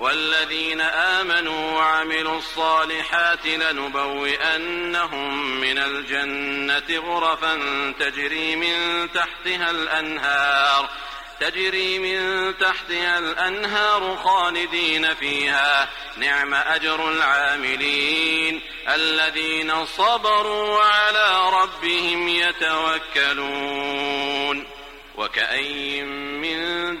والذين آمنوا وعملوا الصالحات لنبوئنهم من الجنة غرفا تجري من تحتها الأنهار تجري من تحتها الأنهار خالدين فيها. نعم أجر العاملين الذين صبروا وعلى ربهم يتوكلون. وكأي من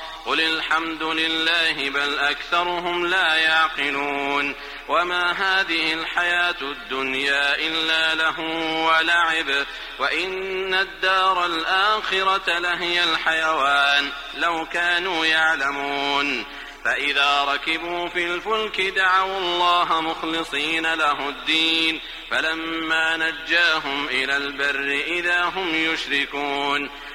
قل الحمد لله بل أكثرهم لا يعقلون وما هذه الحياة الدنيا إلا له ولعب وإن الدار الآخرة لهي الحيوان لو كانوا يعلمون فإذا ركبوا في الفلك دعوا الله مخلصين له الدين فلما نجاهم إلى البر إذا هم يشركون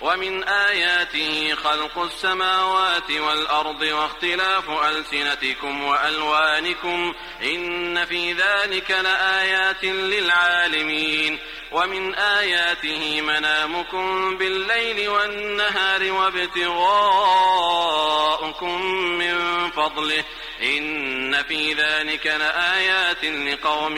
ومن آياته خلق السماوات والأرض واختلاف ألسنتكم وألوانكم إن في ذلك لآيات للعالمين ومن آياته منامكم بالليل والنهار وابتغاؤكم من فضله إن في ذلك لآيات لقوم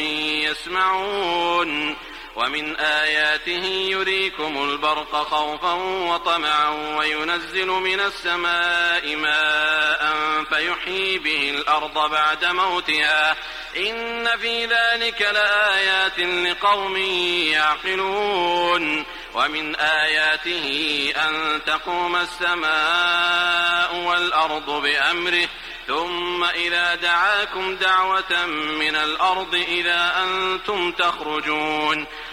يسمعون ومن آياته يريكم البرق خوفا وطمعا وينزل من السماء ماء فيحيي به الأرض بعد موتها. إن في ذلك لآيات لقوم يعقلون. ومن آياته أن تقوم السماء والأرض بأمره. ثم إذا دعاكم دعوة من الأرض إذا أنتم تخرجون.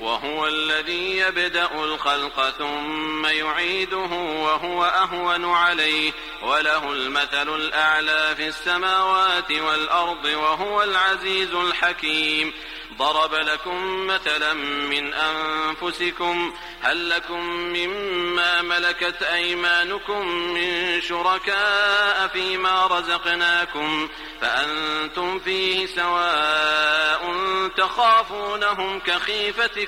وهو الذي يبدأ الخلق ثم يعيده وهو أهون عليه وله المثل الأعلى في السماوات والأرض وهو العزيز الحكيم. ضرب لكم مثلا من أنفسكم هل لكم مما ملكت أيمانكم من شركاء فيما رزقناكم؟ فأنتم فيه سواء تخافونهم كخيفتكم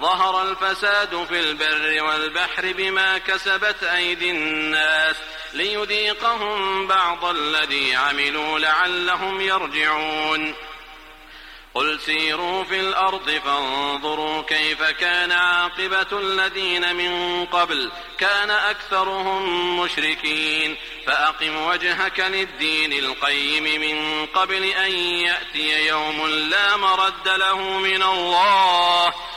ظهر الفساد في البر والبحر بما كسبت أيدي الناس ليذيقهم بعض الذي عملوا لعلهم يرجعون. قل سيروا في الأرض فانظروا كيف كان عاقبة الذين من قبل. كان أكثرهم مشركين. فأقم وجهك للدين القيم من قبل أن يأتي يوم لا مرد له من الله.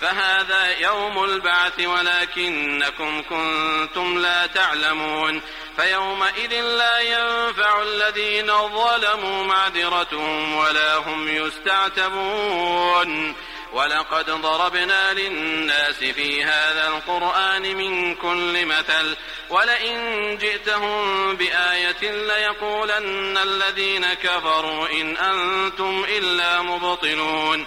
فهذا يوم البعث ولكنكم كنتم لا تعلمون فيومئذ لا ينفع الذين ظلموا معذرتهم ولا هم يستعتبون ولقد ضربنا للناس في هذا القرآن من كل مثل ولئن جئتهم بآية ليقولن الذين كفروا إن أنتم إلا مبطلون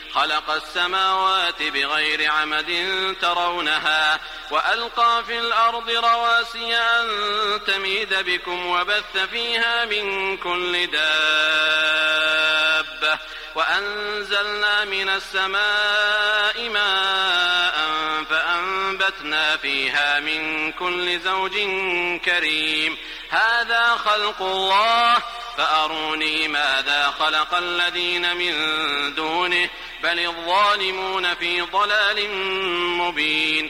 خلق السماوات بغير عمد ترونها وألقى في الأرض رواسي أن تميد بكم وبث فيها من كل دابة وأنزلنا من السماء ماء فأنبتنا فيها من كل زوج كريم. هذا خلق الله فأروني ماذا خلق الذين من دونه؟ بل الظالمون في ضلال مبين